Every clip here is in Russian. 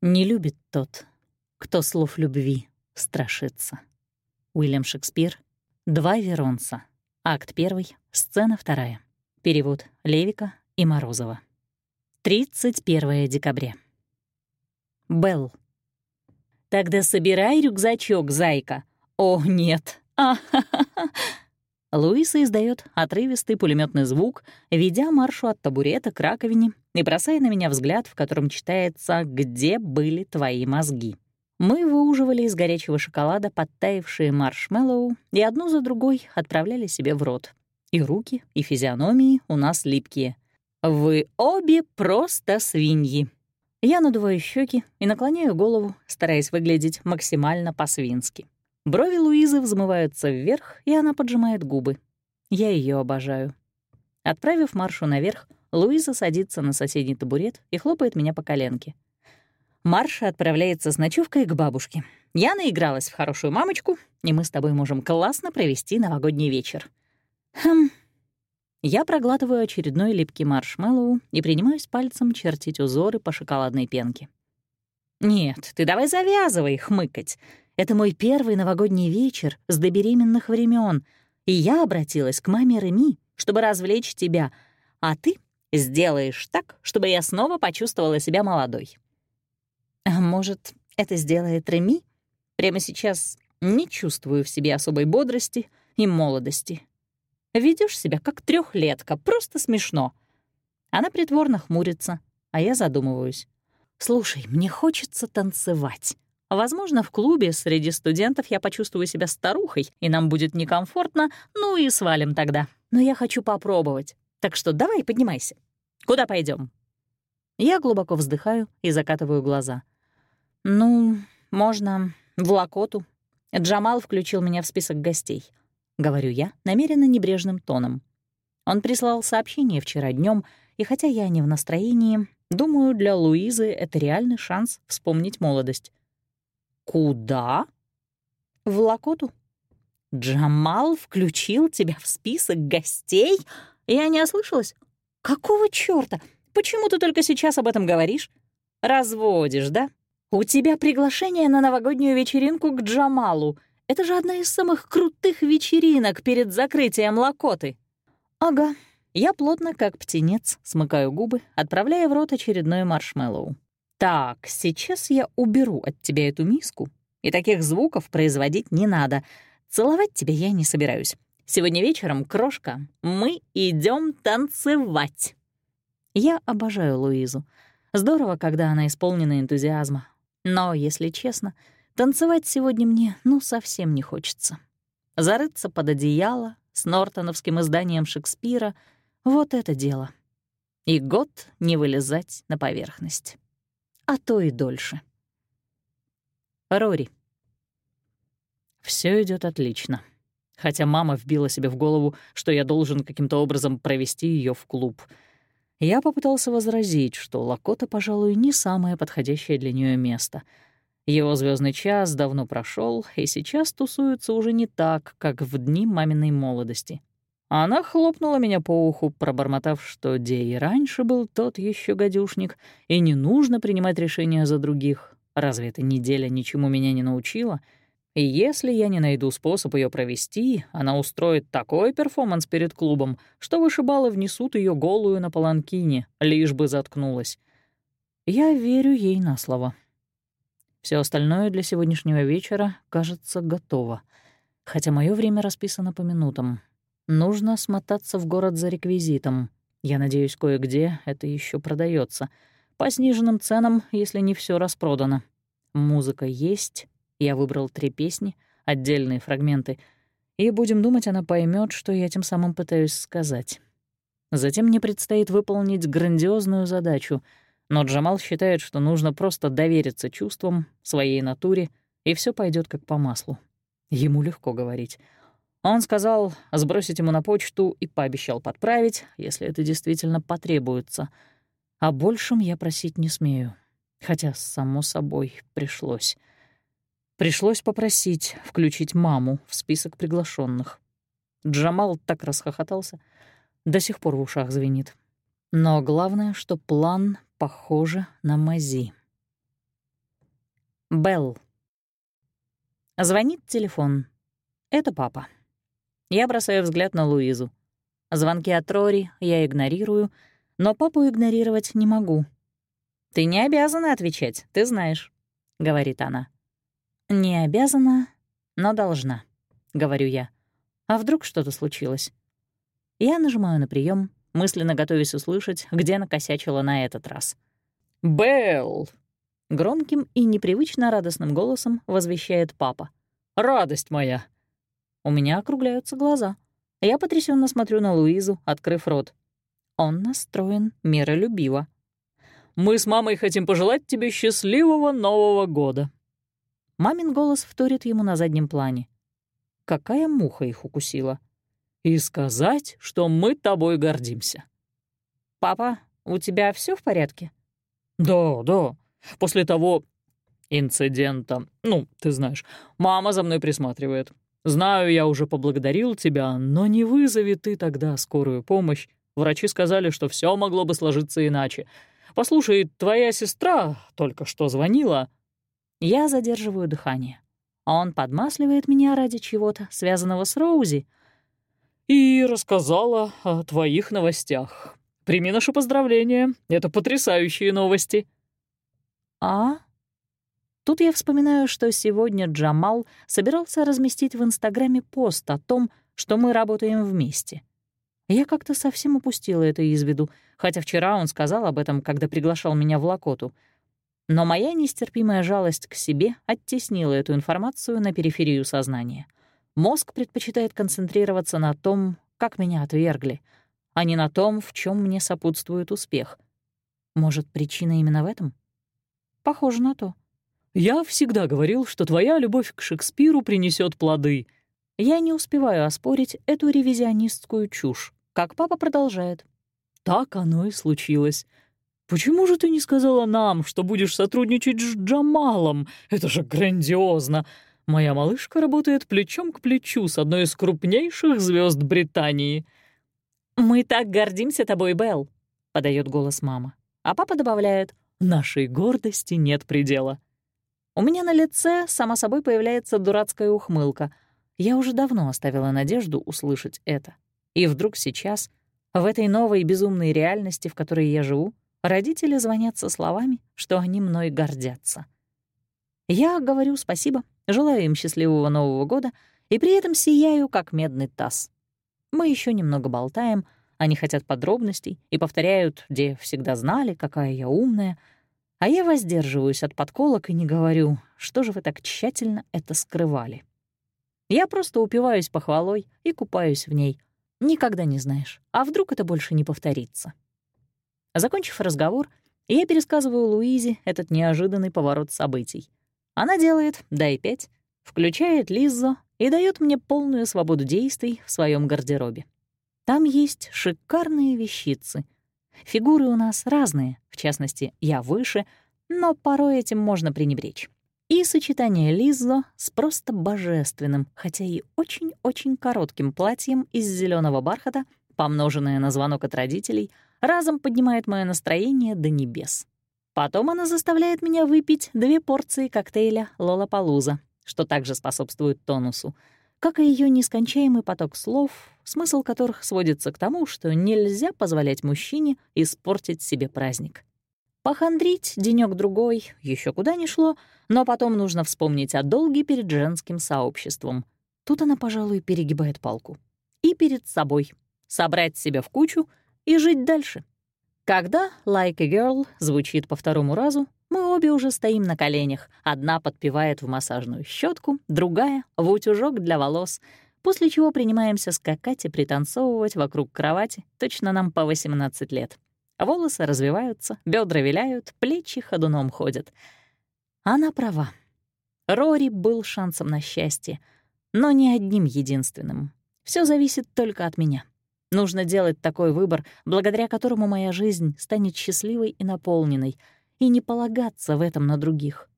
Не любит тот, кто слов любви страшится. Уильям Шекспир, «Два Веронца», акт 1, сцена 2. Перевод Левика и Морозова. 31 декабря. Белл. «Тогда собирай рюкзачок, зайка». «О, нет! А-ха-ха-ха!» Луиса издает отрывистый пулеметный звук, ведя маршу от табурета к раковине и бросая на меня взгляд, в котором читается «Где были твои мозги?». Мы выуживали из горячего шоколада подтаявшие маршмеллоу и одну за другой отправляли себе в рот. И руки, и физиономии у нас липкие. «Вы обе просто свиньи!» Я надуваю щеки и наклоняю голову, стараясь выглядеть максимально по-свински. Брови Луизы взмываются вверх, и она поджимает губы. Я ее обожаю. Отправив Маршу наверх, Луиза садится на соседний табурет и хлопает меня по коленке. Марша отправляется с ночевкой к бабушке. Я наигралась в хорошую мамочку, и мы с тобой можем классно провести новогодний вечер. Хм. Я проглатываю очередной липкий маршмеллоу и принимаюсь пальцем чертить узоры по шоколадной пенке. «Нет, ты давай завязывай хмыкать. Это мой первый новогодний вечер с добеременных времен, и я обратилась к маме Реми, чтобы развлечь тебя, а ты сделаешь так, чтобы я снова почувствовала себя молодой. А может, это сделает Реми? Прямо сейчас не чувствую в себе особой бодрости и молодости. Ведешь себя как трехлетка, просто смешно. Она притворно хмурится, а я задумываюсь. Слушай, мне хочется танцевать. Возможно, в клубе среди студентов я почувствую себя старухой, и нам будет некомфортно, ну и свалим тогда. Но я хочу попробовать. Так что давай, поднимайся. Куда пойдем? Я глубоко вздыхаю и закатываю глаза. Ну, можно в Лакоту. Джамал включил меня в список гостей. Говорю я намеренно небрежным тоном. Он прислал сообщение вчера днем, и хотя я не в настроении, думаю, для Луизы это реальный шанс вспомнить молодость. «Куда?» «В Лакоту». «Джамал включил тебя в список гостей?» Я не ослышалась. «Какого чёрта? Почему ты только сейчас об этом говоришь? Разводишь, да? У тебя приглашение на новогоднюю вечеринку к Джамалу. Это же одна из самых крутых вечеринок перед закрытием Лакоты». «Ага». Я плотно, как птенец, смыкаю губы, отправляя в рот очередной маршмеллоу. «Так, сейчас я уберу от тебя эту миску, и таких звуков производить не надо. Целовать тебя я не собираюсь. Сегодня вечером, крошка, мы идем танцевать». Я обожаю Луизу. Здорово, когда она исполнена энтузиазма. Но, если честно, танцевать сегодня мне ну совсем не хочется. Зарыться под одеяло с нортоновским изданием Шекспира — вот это дело. И год не вылезать на поверхность а то и дольше. Рори. Все идет отлично. Хотя мама вбила себе в голову, что я должен каким-то образом провести ее в клуб. Я попытался возразить, что Лакота, пожалуй, не самое подходящее для нее место. Его звездный час давно прошел, и сейчас тусуются уже не так, как в дни маминой молодости. Она хлопнула меня по уху, пробормотав, что где и раньше был тот еще гадюшник, и не нужно принимать решения за других. Разве эта неделя ничему меня не научила? И если я не найду способ ее провести, она устроит такой перформанс перед клубом, что вышибалы внесут ее голую на паланкине, лишь бы заткнулась. Я верю ей на слово. Все остальное для сегодняшнего вечера, кажется, готово. Хотя мое время расписано по минутам. Нужно смотаться в город за реквизитом. Я надеюсь, кое-где это еще продается. По сниженным ценам, если не все распродано. Музыка есть. Я выбрал три песни, отдельные фрагменты. И, будем думать, она поймет, что я тем самым пытаюсь сказать. Затем мне предстоит выполнить грандиозную задачу, но Джамал считает, что нужно просто довериться чувствам, своей натуре, и все пойдет как по маслу. Ему легко говорить — он сказал сбросить ему на почту и пообещал подправить, если это действительно потребуется. О большем я просить не смею. Хотя, само собой, пришлось. Пришлось попросить включить маму в список приглашенных. Джамал так расхохотался, до сих пор в ушах звенит. Но главное, что план, похоже, на мази. Белл. Звонит телефон. Это папа. Я бросаю взгляд на Луизу. Звонки от Рори я игнорирую, но папу игнорировать не могу. «Ты не обязана отвечать, ты знаешь», — говорит она. «Не обязана, но должна», — говорю я. «А вдруг что-то случилось?» Я нажимаю на прием, мысленно готовясь услышать, где накосячила на этот раз. «Белл!» — громким и непривычно радостным голосом возвещает папа. «Радость моя!» У меня округляются глаза. Я потрясенно смотрю на Луизу, открыв рот. Он настроен миролюбиво. «Мы с мамой хотим пожелать тебе счастливого Нового года!» Мамин голос вторит ему на заднем плане. Какая муха их укусила? «И сказать, что мы тобой гордимся!» «Папа, у тебя все в порядке?» «Да, да. После того инцидента, ну, ты знаешь, мама за мной присматривает. Знаю, я уже поблагодарил тебя, но не вызови ты тогда скорую помощь. Врачи сказали, что все могло бы сложиться иначе. Послушай, твоя сестра только что звонила. Я задерживаю дыхание. Он подмасливает меня ради чего-то, связанного с Роузи. И рассказала о твоих новостях. Прими наше поздравление. Это потрясающие новости. А? Тут я вспоминаю, что сегодня Джамал собирался разместить в Инстаграме пост о том, что мы работаем вместе. Я как-то совсем упустила это из виду, хотя вчера он сказал об этом, когда приглашал меня в Лакоту. Но моя нестерпимая жалость к себе оттеснила эту информацию на периферию сознания. Мозг предпочитает концентрироваться на том, как меня отвергли — а не на том, в чем мне сопутствует успех. Может, причина именно в этом? Похоже на то. «Я всегда говорил, что твоя любовь к Шекспиру принесет плоды». Я не успеваю оспорить эту ревизионистскую чушь, как папа продолжает. «Так оно и случилось. Почему же ты не сказала нам, что будешь сотрудничать с Джамалом? Это же грандиозно!» Моя малышка работает плечом к плечу с одной из крупнейших звезд Британии. «Мы так гордимся тобой, Белл», — подает голос мама. А папа добавляет, «Нашей гордости нет предела». У меня на лице, само собой, появляется дурацкая ухмылка. Я уже давно оставила надежду услышать это. И вдруг сейчас, в этой новой безумной реальности, в которой я живу, родители звонят со словами, что они мной гордятся. Я говорю спасибо, желаю им счастливого Нового года и при этом сияю, как медный таз. Мы еще немного болтаем, они хотят подробностей и повторяют, где всегда знали, какая я умная. А я воздерживаюсь от подколок и не говорю, что же вы так тщательно это скрывали. Я просто упиваюсь похвалой и купаюсь в ней. Никогда не знаешь, а вдруг это больше не повторится. Закончив разговор, я пересказываю Луизе этот неожиданный поворот событий. Она делает «дай пять», включает Лиззо и дает мне полную свободу действий в своем гардеробе. Там есть шикарные вещицы. Фигуры у нас разные, в частности, я выше, но порой этим можно пренебречь. И сочетание Лиззо с просто божественным, хотя и очень-очень коротким платьем из зеленого бархата, помноженное на звонок от родителей, разом поднимает мое настроение до небес. Потом она заставляет меня выпить две порции коктейля «Лолапалуза», что также способствует тонусу, как и ее нескончаемый поток слов, смысл которых сводится к тому, что нельзя позволять мужчине испортить себе праздник. Похандрить денек другой еще куда ни шло, но потом нужно вспомнить о долге перед женским сообществом. Тут она, пожалуй, перегибает палку. И перед собой. Собрать себя в кучу и жить дальше. Когда «Like a Girl» звучит по второму разу, мы обе уже стоим на коленях. Одна подпевает в массажную щетку, другая — в утюжок для волос, после чего принимаемся скакать и пританцовывать вокруг кровати, точно нам по 18 лет. Волосы развиваются, бедра виляют, плечи ходуном ходят. Она права. Рори был шансом на счастье, но не одним единственным. Все зависит только от меня. Нужно делать такой выбор, благодаря которому моя жизнь станет счастливой и наполненной — и не полагаться в этом на других.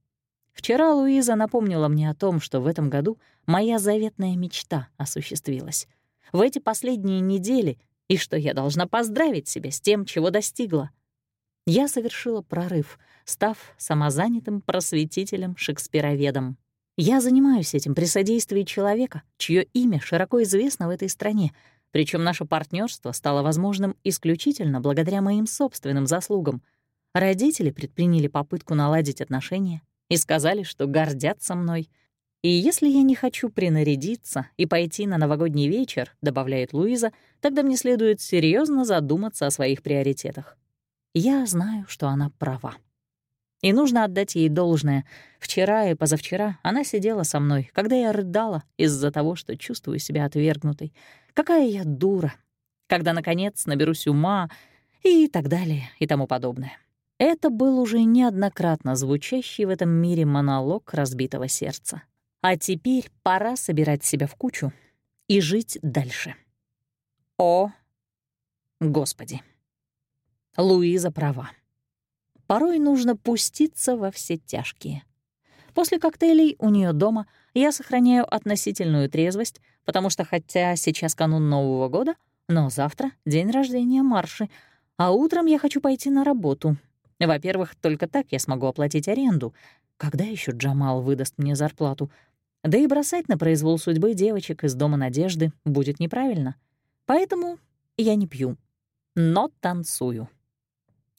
Вчера Луиза напомнила мне о том, что в этом году моя заветная мечта осуществилась. В эти последние недели, и что я должна поздравить себя с тем, чего достигла. Я совершила прорыв, став самозанятым просветителем-шекспироведом. Я занимаюсь этим при содействии человека, чье имя широко известно в этой стране, причем наше партнерство стало возможным исключительно благодаря моим собственным заслугам. Родители предприняли попытку наладить отношения и сказали, что гордятся мной. И если я не хочу принарядиться и пойти на новогодний вечер, добавляет Луиза, тогда мне следует серьезно задуматься о своих приоритетах. Я знаю, что она права. И нужно отдать ей должное. Вчера и позавчера она сидела со мной, когда я рыдала из-за того, что чувствую себя отвергнутой. Какая я дура. Когда, наконец, наберусь ума и так далее и тому подобное. Это был уже неоднократно звучащий в этом мире монолог разбитого сердца. А теперь пора собирать себя в кучу и жить дальше. О, Господи! Луиза права. Порой нужно пуститься во все тяжкие. После коктейлей у нее дома я сохраняю относительную трезвость, потому что хотя сейчас канун Нового года, но завтра — день рождения Марши, а утром я хочу пойти на работу. Во-первых, только так я смогу оплатить аренду. Когда еще Джамал выдаст мне зарплату? Да и бросать на произвол судьбы девочек из Дома Надежды будет неправильно. Поэтому я не пью, но танцую.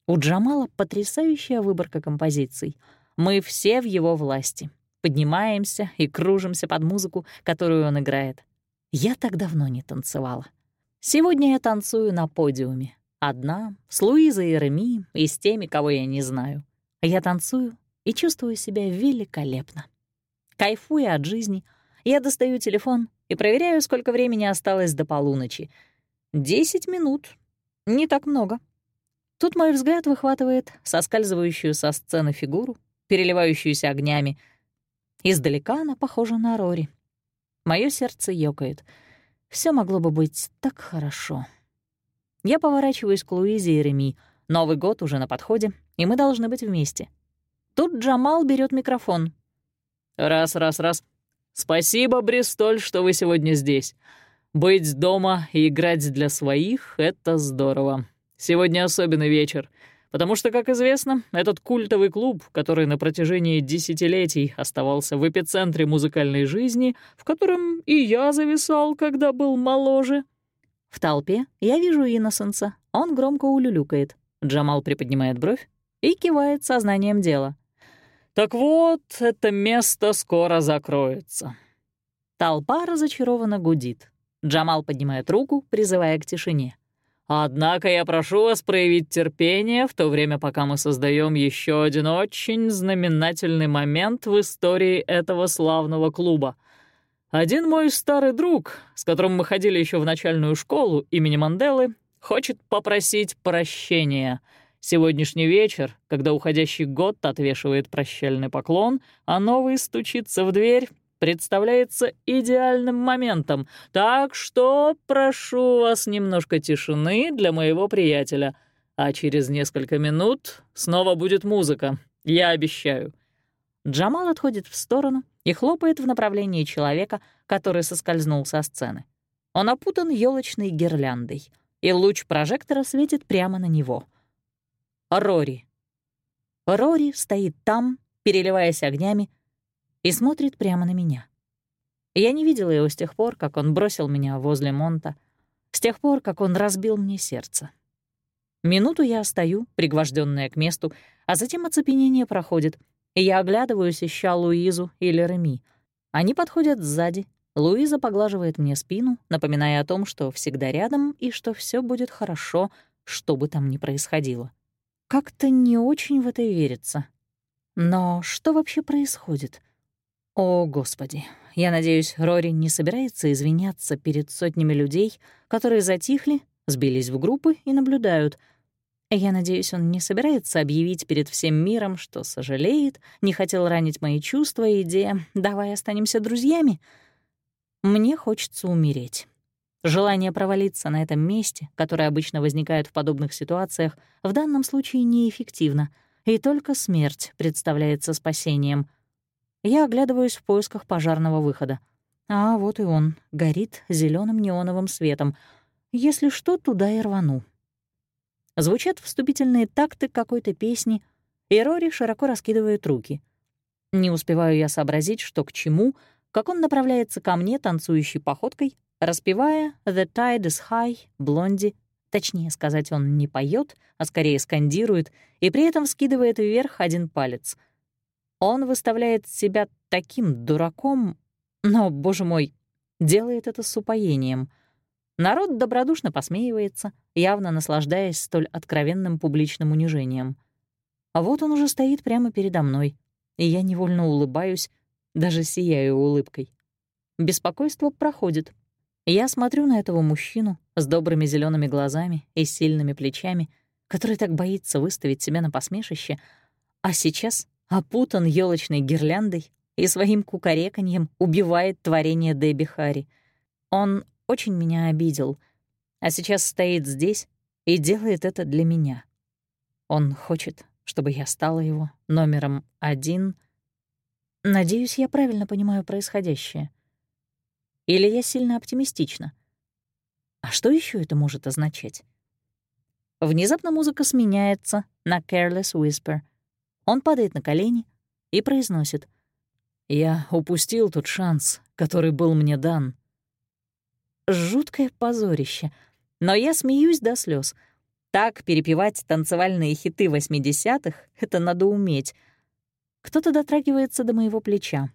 У Джамала потрясающая выборка композиций. Мы все в его власти. Поднимаемся и кружимся под музыку, которую он играет. Я так давно не танцевала. Сегодня я танцую на подиуме. Одна, с Луизой и Реми и с теми, кого я не знаю. Я танцую и чувствую себя великолепно. Кайфуя от жизни, я достаю телефон и проверяю, сколько времени осталось до полуночи. Десять минут. Не так много. Тут мой взгляд выхватывает соскальзывающую со сцены фигуру, переливающуюся огнями. Издалека она похожа на Рори. Моё сердце ёкает. Все могло бы быть так хорошо. Я поворачиваюсь к Луизе и Реми. Новый год уже на подходе, и мы должны быть вместе. Тут Джамал берет микрофон. «Раз, раз, раз. Спасибо, Бристоль, что вы сегодня здесь. Быть дома и играть для своих — это здорово. Сегодня особенный вечер, потому что, как известно, этот культовый клуб, который на протяжении десятилетий оставался в эпицентре музыкальной жизни, в котором и я зависал, когда был моложе. В толпе я вижу Инносенса. Он громко улюлюкает. Джамал приподнимает бровь и кивает сознанием дела. «Так вот, это место скоро закроется». Толпа разочарованно гудит. Джамал поднимает руку, призывая к тишине. Однако я прошу вас проявить терпение, в то время пока мы создаем еще один очень знаменательный момент в истории этого славного клуба. Один мой старый друг, с которым мы ходили еще в начальную школу имени Манделы, хочет попросить прощения. Сегодняшний вечер, когда уходящий год отвешивает прощальный поклон, а новый стучится в дверь, представляется идеальным моментом, так что прошу вас немножко тишины для моего приятеля, а через несколько минут снова будет музыка, я обещаю». Джамал отходит в сторону и хлопает в направлении человека, который соскользнул со сцены. Он опутан елочной гирляндой, и луч прожектора светит прямо на него. Рори. Рори стоит там, переливаясь огнями, и смотрит прямо на меня. Я не видела его с тех пор, как он бросил меня возле Монта, с тех пор, как он разбил мне сердце. Минуту я стою, пригвожденная к месту, а затем оцепенение проходит, и я оглядываюсь, ища Луизу или Реми. Они подходят сзади. Луиза поглаживает мне спину, напоминая о том, что всегда рядом и что все будет хорошо, что бы там ни происходило. Как-то не очень в это верится. Но что вообще происходит? О, Господи, я надеюсь, Рори не собирается извиняться перед сотнями людей, которые затихли, сбились в группы и наблюдают. Я надеюсь, он не собирается объявить перед всем миром, что сожалеет, не хотел ранить мои чувства, и идея «давай останемся друзьями». Мне хочется умереть. Желание провалиться на этом месте, которое обычно возникает в подобных ситуациях, в данном случае неэффективно, и только смерть представляется спасением — я оглядываюсь в поисках пожарного выхода. А вот и он, горит зеленым неоновым светом. Если что, туда и рвану. Звучат вступительные такты какой-то песни, и Рори широко раскидывает руки. Не успеваю я сообразить, что к чему, как он направляется ко мне танцующей походкой, распевая «The tide is high», «Блонди», точнее сказать, он не поет, а скорее скандирует, и при этом скидывает вверх один палец. Он выставляет себя таким дураком, но, боже мой, делает это с упоением. Народ добродушно посмеивается, явно наслаждаясь столь откровенным публичным унижением. А вот он уже стоит прямо передо мной, и я невольно улыбаюсь, даже сияю улыбкой. Беспокойство проходит. Я смотрю на этого мужчину с добрыми зелеными глазами и сильными плечами, который так боится выставить себя на посмешище, а сейчас опутан елочной гирляндой и своим кукареканьем убивает творение Дебби Харри. Он очень меня обидел, а сейчас стоит здесь и делает это для меня. Он хочет, чтобы я стала его номером один. Надеюсь, я правильно понимаю происходящее. Или я сильно оптимистична? А что еще это может означать? Внезапно музыка сменяется на Careless Whisper. Он падает на колени и произносит — я упустил тот шанс, который был мне дан. Жуткое позорище. Но я смеюсь до слез. Так перепевать танцевальные хиты 80-х — это надо уметь. Кто-то дотрагивается до моего плеча.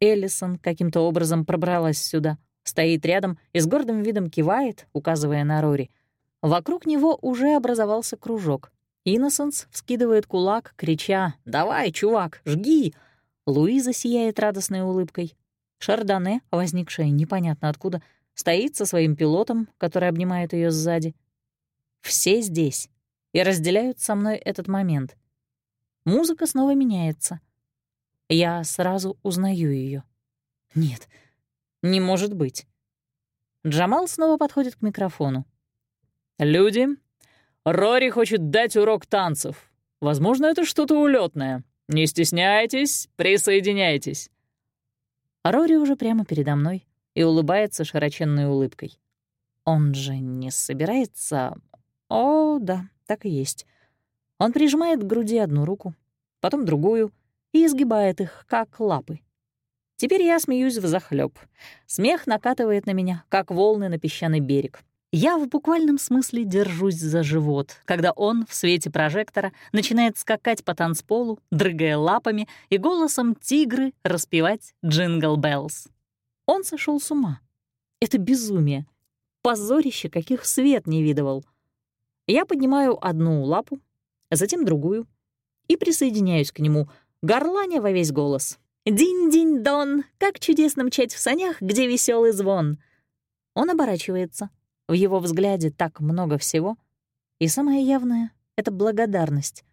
Эллисон каким-то образом пробралась сюда, стоит рядом и с гордым видом кивает, указывая на Рори. Вокруг него уже образовался кружок. Инносенс вскидывает кулак, крича «Давай, чувак, жги!» Луиза сияет радостной улыбкой. Шардоне, возникшая непонятно откуда, стоит со своим пилотом, который обнимает ее сзади. Все здесь и разделяют со мной этот момент. Музыка снова меняется. Я сразу узнаю ее. Нет, не может быть. Джамал снова подходит к микрофону. «Люди, Рори хочет дать урок танцев. Возможно, это что-то улетное. Не стесняйтесь, присоединяйтесь». Рори уже прямо передо мной и улыбается широченной улыбкой. Он же не собирается... О, да, так и есть. Он прижимает к груди одну руку, потом другую и изгибает их, как лапы. Теперь я смеюсь взахлёб. Смех накатывает на меня, как волны на песчаный берег. Я в буквальном смысле держусь за живот, когда он в свете прожектора начинает скакать по танцполу, дрыгая лапами и голосом тигры распевать «Jingle Bells». Он сошел с ума. Это безумие. Позорище, каких свет не видывал. Я поднимаю одну лапу, затем другую и присоединяюсь к нему, горланя во весь голос. «Динь-динь-дон! Как чудесно мчать в санях, где веселый звон!» Он оборачивается — в его взгляде так много всего, и самое явное — это благодарность,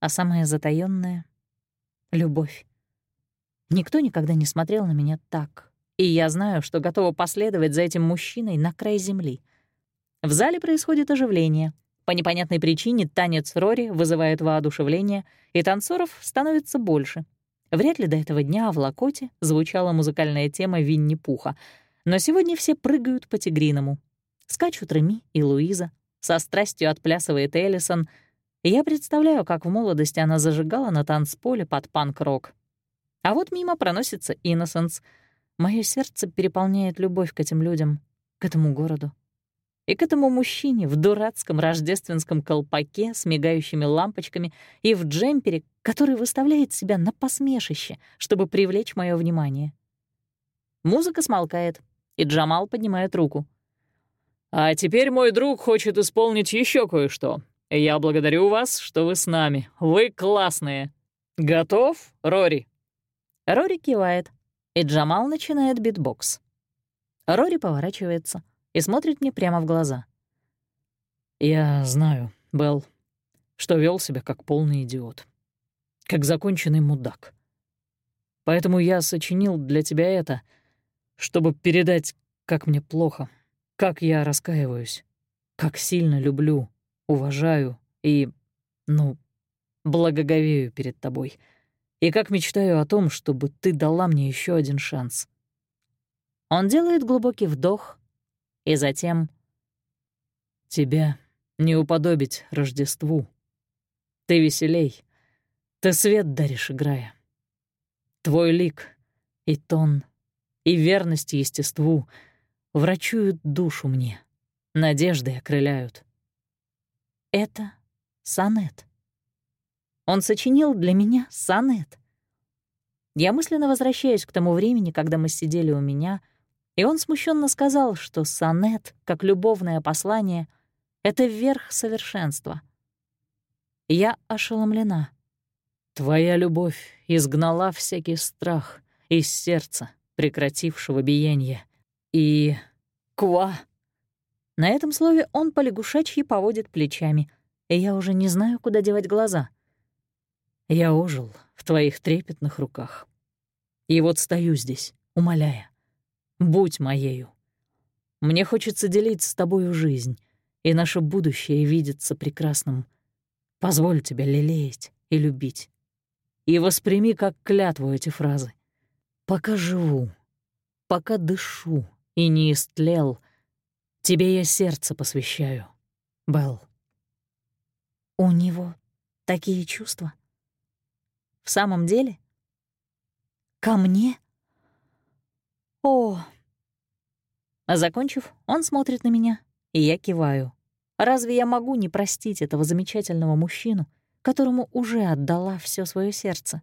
а самое затаённое — любовь. Никто никогда не смотрел на меня так, и я знаю, что готова последовать за этим мужчиной на край земли. В зале происходит оживление. По непонятной причине танец Рори вызывает воодушевление, и танцоров становится больше. Вряд ли до этого дня в Лакоте звучала музыкальная тема Винни-Пуха, но сегодня все прыгают по тигриному, Скачут Реми и Луиза, со страстью отплясывает Эллисон, я представляю, как в молодости она зажигала на танцполе под панк-рок. А вот мимо проносится Инносенс. Моё сердце переполняет любовь к этим людям, к этому городу. И к этому мужчине в дурацком рождественском колпаке с мигающими лампочками и в джемпере, который выставляет себя на посмешище, чтобы привлечь мое внимание. Музыка смолкает, и Джамал поднимает руку — а теперь мой друг хочет исполнить еще кое-что. Я благодарю вас, что вы с нами. Вы классные. Готов, Рори?» Рори кивает, и Джамал начинает битбокс. Рори поворачивается и смотрит мне прямо в глаза. «Я знаю, Белл, что вел себя как полный идиот. Как законченный мудак. Поэтому я сочинил для тебя это, чтобы передать, как мне плохо, как я раскаиваюсь, как сильно люблю, уважаю и, ну, благоговею перед тобой, и как мечтаю о том, чтобы ты дала мне еще один шанс. Он делает глубокий вдох, и затем... Тебя не уподобить Рождеству. Ты веселей, ты свет даришь, играя. Твой лик и тон, и верность естеству врачуют душу мне, надежды окрыляют. Это сонет. Он сочинил для меня сонет. Я мысленно возвращаюсь к тому времени, когда мы сидели у меня, и он смущенно сказал, что сонет, как любовное послание, — это верх совершенства. Я ошеломлена. Твоя любовь изгнала всякий страх из сердца, прекратившего биение. И... Ква! На этом слове он полягушачьи поводит плечами, и я уже не знаю, куда девать глаза. Я ожил в твоих трепетных руках. И вот стою здесь, умоляя. Будь моею. Мне хочется делить с тобою жизнь, и наше будущее видится прекрасным. Позволь тебя лелеять и любить. И восприми как клятву эти фразы. Пока живу, пока дышу и не истлел, тебе я сердце посвящаю, Белл. У него такие чувства? В самом деле? Ко мне? О! А закончив, он смотрит на меня, и я киваю. Разве я могу не простить этого замечательного мужчину, которому уже отдала все свое сердце?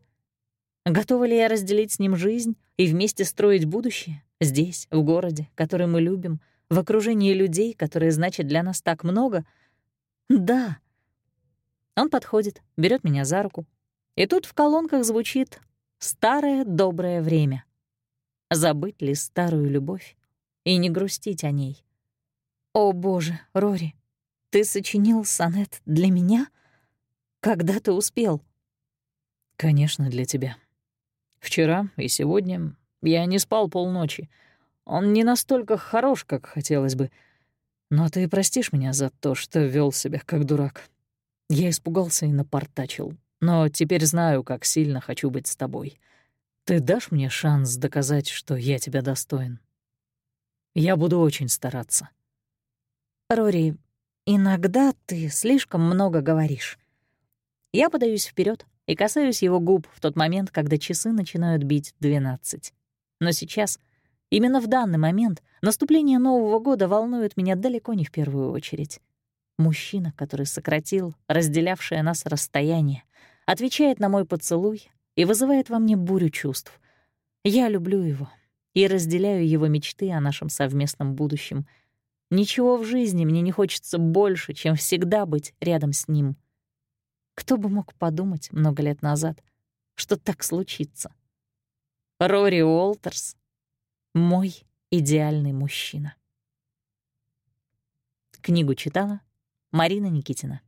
Готова ли я разделить с ним жизнь и вместе строить будущее здесь, в городе, который мы любим, в окружении людей, которые значат для нас так много? Да. Он подходит, берет меня за руку, и тут в колонках звучит «Старое доброе время». Забыть ли старую любовь и не грустить о ней? О, Боже, Рори, ты сочинил сонет для меня? Когда ты успел? Конечно, для тебя. Вчера и сегодня я не спал полночи. Он не настолько хорош, как хотелось бы. Но ты простишь меня за то, что вел себя как дурак. Я испугался и напортачил, но теперь знаю, как сильно хочу быть с тобой. Ты дашь мне шанс доказать, что я тебя достоин? Я буду очень стараться. Рори, иногда ты слишком много говоришь. Я подаюсь вперед и касаюсь его губ в тот момент, когда часы начинают бить двенадцать. Но сейчас, именно в данный момент, наступление Нового года волнует меня далеко не в первую очередь. Мужчина, который сократил разделявшее нас расстояние, отвечает на мой поцелуй и вызывает во мне бурю чувств. Я люблю его и разделяю его мечты о нашем совместном будущем. Ничего в жизни мне не хочется больше, чем всегда быть рядом с ним. Кто бы мог подумать много лет назад, что так случится? Рори Уолтерс — мой идеальный мужчина. Книгу читала Марина Никитина.